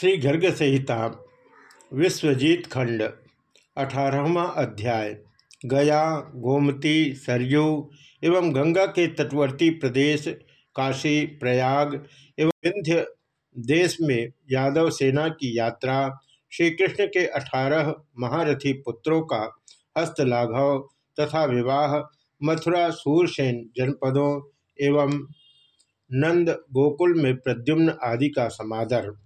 श्री गर्ग संहिता विश्वजीत खंड अठारहवा अध्याय, गया, गोमती, सरयू एवं गंगा के तटवर्ती प्रदेश, काशी, प्रयाग एवं विंध्य देश में यादव सेना की यात्रा श्री कृष्ण के अठारह महारथी पुत्रों का हस्तलाघव तथा विवाह, मथुरा सूरसेन जनपदों एवं नंद गोकुल में प्रद्युम्न आदि का समादर।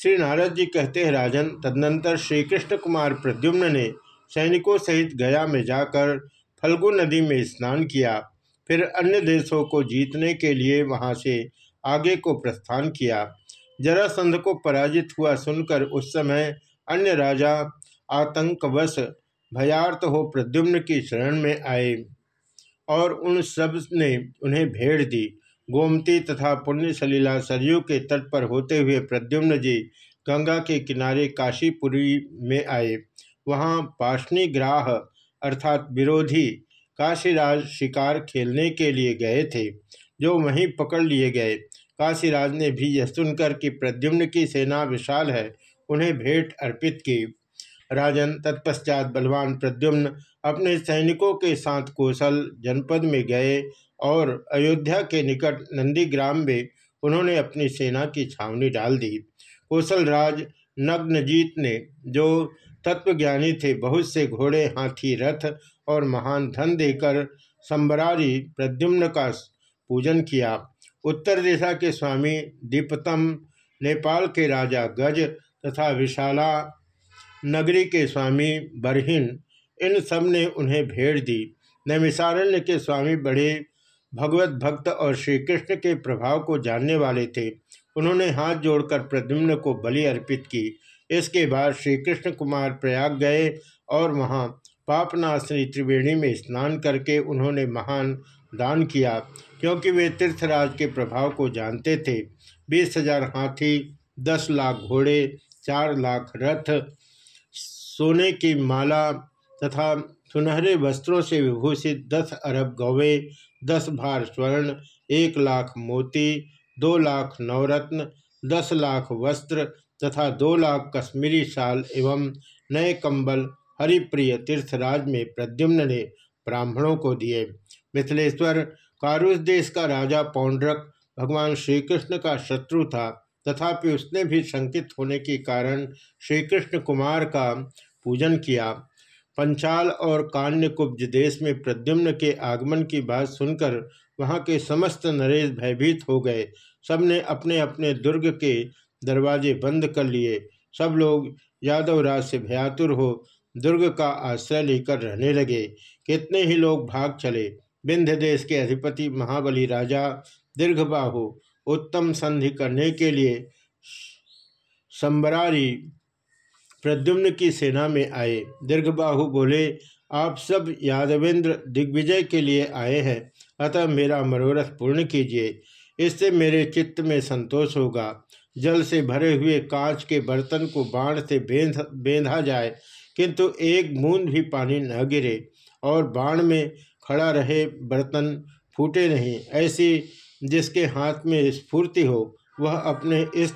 श्री नारद जी कहते हैं, राजन, तदनंतर श्री कृष्ण कुमार प्रद्युम्न ने सैनिकों सहित गया में जाकर फल्गु नदी में स्नान किया, फिर अन्य देशों को जीतने के लिए वहाँ से आगे को प्रस्थान किया। जरासंध को पराजित हुआ सुनकर उस समय अन्य राजा आतंकवश भयार्थ हो प्रद्युम्न की शरण में आए और उन सबने उन्हें भेड़ दी। गोमती तथा पुण्य सलीला सरयू के तट पर होते हुए प्रद्युम्न जी गंगा के किनारे काशीपुरी में आए। वहाँ पाशनी अर्थात विरोधी काशीराज शिकार खेलने के लिए गए थे, जो वहीं पकड़ लिए गए। काशीराज ने भी यह सुनकर कि प्रद्युम्न की सेना विशाल है, उन्हें भेंट अर्पित की। राजन तत्पश्चात बलवान प्रद्युम्न अपने सैनिकों के साथ कौशल जनपद में गए और अयोध्या के निकट नंदीग्राम में उन्होंने अपनी सेना की छावनी डाल दी। कौशल राज नग्नजीत ने, जो तत्वज्ञानी थे, बहुत से घोड़े, हाथी, रथ और महान धन देकर संबरारी प्रद्युम्न का पूजन किया। उत्तर दिशा के स्वामी दीपतम, नेपाल के राजा गज तथा विशाला नगरी के स्वामी बरहिन, इन सबने उन्हें भेड़ दी। नैमिसारण्य के स्वामी बड़े भगवत भक्त और श्री कृष्ण के प्रभाव को जानने वाले थे। उन्होंने हाथ जोड़कर प्रद्युम्न को बलि अर्पित की। इसके बाद श्री कृष्ण कुमार प्रयाग गए और वहाँ पापनाशनी त्रिवेणी में स्नान करके उन्होंने महान दान किया, क्योंकि वे तीर्थराज के प्रभाव को जानते थे। बीस हज़ार हाथी, दस लाख घोड़े, चार लाख रथ, सोने की माला तथा सुनहरे वस्त्रों से विभूषित दस अरब गौवे दस भार स्वर्ण, एक लाख मोती, दो लाख नवरत्न, दस लाख वस्त्र तथा दो लाख कश्मीरी शाल एवं नए कंबल हरिप्रिय तीर्थराज में प्रद्युम्न ने ब्राह्मणों को दिए। मिथिलेश्वर, कारुस देश का राजा पौंड्रक भगवान श्री कृष्ण का शत्रु था। तथापि उसने भी शंकित होने के कारण श्री कृष्ण कुमार का पूजन किया। पंचाल और कान्यकुब्ज देश में प्रद्युम्न के आगमन की बात सुनकर वहाँ के समस्त नरेश भयभीत हो गए। सबने अपने अपने दुर्ग के दरवाजे बंद कर लिए। सब लोग यादव राज से भयातुर हो दुर्ग का आश्रय लेकर रहने लगे। कितने ही लोग भाग चले। विंध्य देश के अधिपति महाबली राजा दीर्घबाहु उत्तम संधि करने के लिए संबरारी प्रद्युम्न की सेना में आए। दीर्घबाहु बोले, आप सब यादवेंद्र दिग्विजय के लिए आए हैं, अतः मेरा मनोरथ पूर्ण कीजिए। इससे मेरे चित्त में संतोष होगा। जल से भरे हुए कांच के बर्तन को बाण से बेंध, बेंधा जाए, किंतु एक बूंद भी पानी न गिरे, और बाण में खड़ा रहे बर्तन फूटे नहीं। ऐसी जिसके हाथ में स्फूर्ति हो, वह अपने इस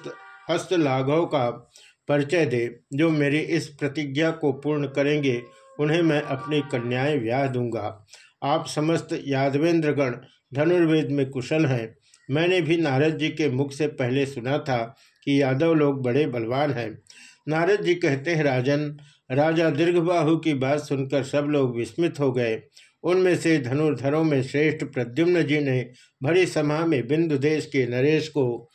हस्त लाघव का परिचय दे, जो मेरी इस प्रतिज्ञा को पूर्ण करेंगे, उन्हें मैं अपनी कन्याएँ ब्याह दूँगा। आप समस्त यादवेंद्रगण धनुर्वेद में कुशल हैं। मैंने भी नारद जी के मुख से पहले सुना था कि यादव लोग बड़े बलवान हैं। नारद जी कहते हैं, राजन, राजा दीर्घबाहु की बात सुनकर सब लोग विस्मित हो गए। उनमें से धनुर्धरों में श्रेष्ठ प्रद्युम्न जी ने भरी सभा में बिंदु देश के नरेश को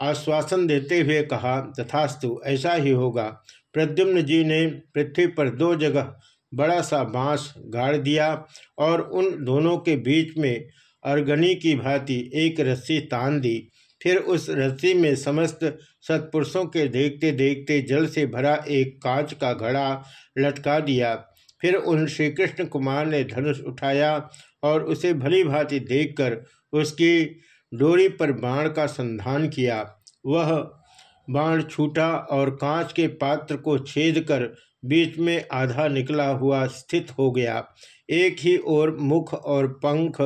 आश्वासन देते हुए कहा, तथास्तु, ऐसा ही होगा। प्रद्युम्न जी ने पृथ्वी पर दो जगह बड़ा सा बाँस गाड़ दिया और उन दोनों के बीच में अर्गनी की भांति एक रस्सी तान दी। फिर उस रस्सी में समस्त सत्पुरुषों के देखते देखते जल से भरा एक कांच का घड़ा लटका दिया। फिर उन श्री कृष्ण कुमार ने धनुष उठाया और उसे भली भांति देखकर उसकी डोरी पर बाण का संधान किया। वह बाण छूटा और कांच के पात्र को छेद कर बीच में आधा निकला हुआ स्थित हो गया। एक ही ओर मुख और पंख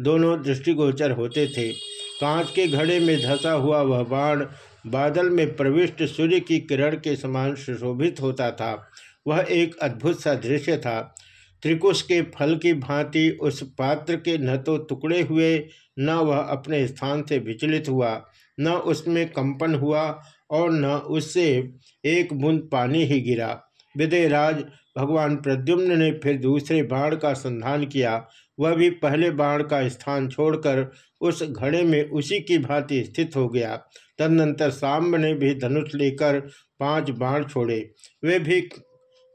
दोनों दृष्टिगोचर होते थे। कांच के घड़े में धसा हुआ वह बाण बादल में प्रविष्ट सूर्य की किरण के समान सुशोभित होता था। वह एक अद्भुत सा दृश्य था। त्रिकुश के फल की भांति उस पात्र के न तो टुकड़े हुए न वह अपने स्थान से विचलित हुआ, न उसमें कंपन हुआ और न उससे एक बूंद पानी ही गिरा। विदयराज भगवान प्रद्युम्न ने फिर दूसरे बाण का संधान किया। वह भी पहले बाण का स्थान छोड़कर उस घड़े में उसी की भांति स्थित हो गया। तदनंतर सांब ने भी धनुष लेकर पाँच बाण छोड़े। वे भी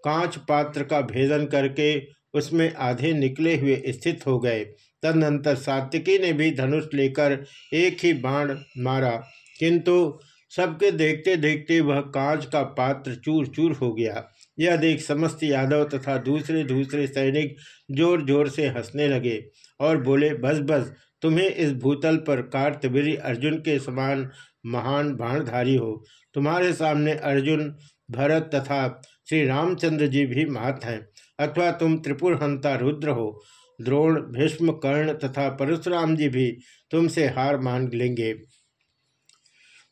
कांच पात्र का भेदन करके उसमें आधे निकले हुए स्थित हो गए। तदनंतर सात्विकी ने भी धनुष लेकर एक ही बाण मारा। किंतु सबके देखते देखते वह कांच का पात्र चूर चूर हो गया। यह देख समस्त यादव तथा दूसरे दूसरे सैनिक ज़ोर ज़ोर से हंसने लगे और बोले, बस बस, तुम्हें इस भूतल पर कार्तवीर अर्जुन के समान महान बाणधारी हो। तुम्हारे सामने अर्जुन, भरत तथा श्री रामचंद्र जी भी महत हैं। अथवा तुम त्रिपुर हंता रुद्र हो, द्रोण भीष्म कर्ण तथा परशुराम जी भी तुमसे हार मान लेंगे।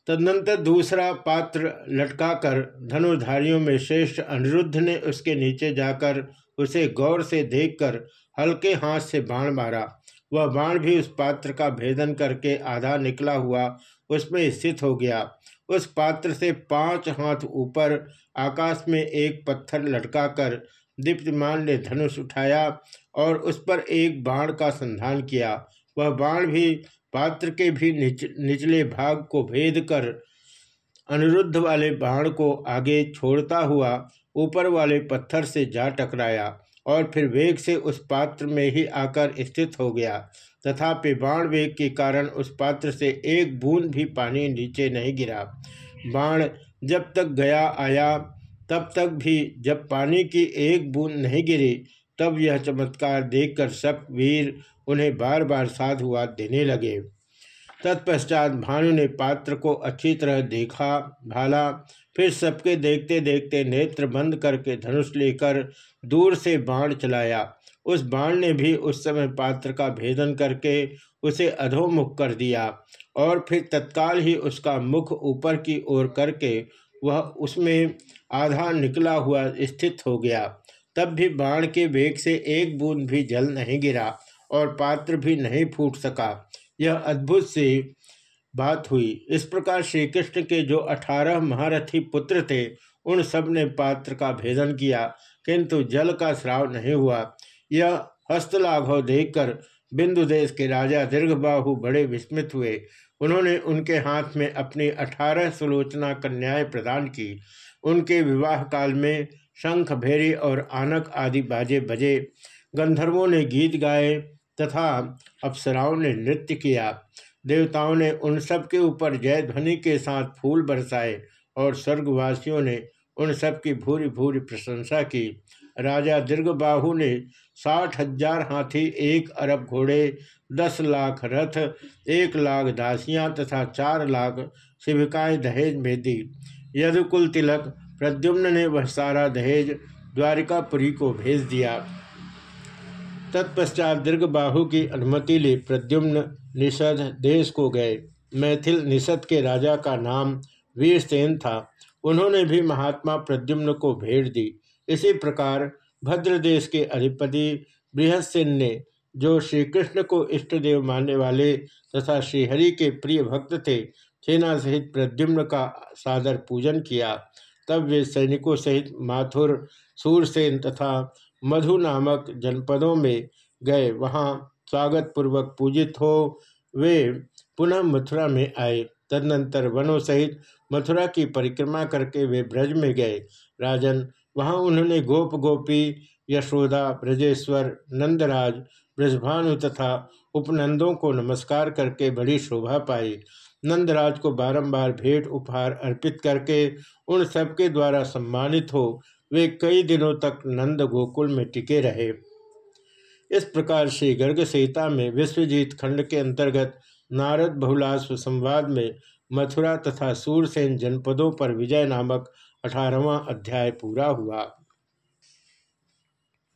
तदनंतर दूसरा पात्र लटकाकर धनुधारियों में श्रेष्ठ अनिरुद्ध ने उसके नीचे जाकर उसे गौर से देखकर हल्के हाथ से बाण मारा। वह बाण भी उस पात्र का भेदन करके आधा निकला हुआ उसमें स्थित हो गया। उस पात्र से पाँच हाथ ऊपर आकाश में एक पत्थर लटकाकर दीप्तिमान ने धनुष उठाया और उस पर एक बाण का संधान किया। वह बाण भी पात्र के भी निच, निचले भाग को भेद कर अनिरुद्ध वाले बाण को आगे छोड़ता हुआ ऊपर वाले पत्थर से जा टकराया और फिर वेग से उस पात्र में ही आकर स्थित हो गया। तथापि बाण वेग के कारण उस पात्र से एक बूंद भी पानी नीचे नहीं गिरा। बाण जब तक गया आया तब तक भी जब पानी की एक बूंद नहीं गिरी, तब यह चमत्कार देखकर सब वीर उन्हें बार बार साधुवाद देने लगे। तत्पश्चात भानु ने पात्र को अच्छी तरह देखा, भाला, फिर सबके देखते देखते नेत्र बंद करके धनुष लेकर दूर से बाण चलाया। उस बाण ने भी उस समय पात्र का भेदन करके उसे अधोमुख कर दिया और फिर तत्काल ही उसका मुख ऊपर की ओर करके वह उसमें आधा निकला हुआ स्थित हो गया। तब भी बाण के वेग से एक बूंद भी जल नहीं गिरा और पात्र भी नहीं फूट सका। यह अद्भुत सी बात हुई। इस प्रकार श्री कृष्ण के जो अठारह महारथी पुत्र थे, उन सबने पात्र का भेदन किया, किंतु जल का श्राव नहीं हुआ। यह हस्तलाघव देखकर बिंदु देश के राजा दीर्घबाहु बड़े विस्मित हुए। उन्होंने उनके हाथ में अपनी अठारह सुलोचना कन्याएँ प्रदान की। उनके विवाह काल में शंख, भेरी और आनक आदि बाजे बजे। गंधर्वों ने गीत गाए तथा अप्सराओं ने नृत्य किया। देवताओं ने उन सब के ऊपर जय ध्वनि के साथ फूल बरसाए और स्वर्गवासियों ने उन सब की भूरी भूरी प्रशंसा की। राजा दीर्घबाहु ने साठ हज़ार हाथी, एक अरब घोड़े, दस लाख रथ, एक लाख दासियाँ तथा चार लाख शिविकाएँ दहेज में दी। यदुकुल तिलक प्रद्युम्न ने वह सारा दहेज द्वारिकापुरी को भेज दिया। तत्पश्चात दीर्घबाहु की अनुमति ले प्रद्युम्न निषद देश को गए। मैथिल निषद के राजा का नाम वीरसेन था। उन्होंने भी महात्मा प्रद्युम्न को भेंट दी। इसी प्रकार भद्रदेश के अधिपति बृहस्सेन ने, जो श्री कृष्ण को इष्ट देव मानने वाले तथा श्रीहरि के प्रिय भक्त थे, सेना सहित प्रद्युम्न का सादर पूजन किया। तब वे सैनिकों सहित माथुर, सूरसेन तथा मधु नामक जनपदों में गए। वहाँ स्वागत पूर्वक पूजित हो, वे पुनः मथुरा में आए। तदनंतर वनों सहित मथुरा की परिक्रमा करके वे ब्रज में गए। राजन, वहाँ उन्होंने गोप गोपी, यशोदा, ब्रजेश्वर, नंदराज, ब्रजभानु तथा उपनंदों को नमस्कार करके बड़ी शोभा पाई। नंदराज को बारंबार भेंट उपहार अर्पित करके उन सबके द्वारा सम्मानित हो वे कई दिनों तक नंद गोकुल में टिके रहे। इस प्रकार श्री गर्ग सीता में विश्वजीत खंड के अंतर्गत नारद बहुलाश्व संवाद में मथुरा तथा सूरसेन जनपदों पर विजय नामक अठारहवा अध्याय पूरा हुआ।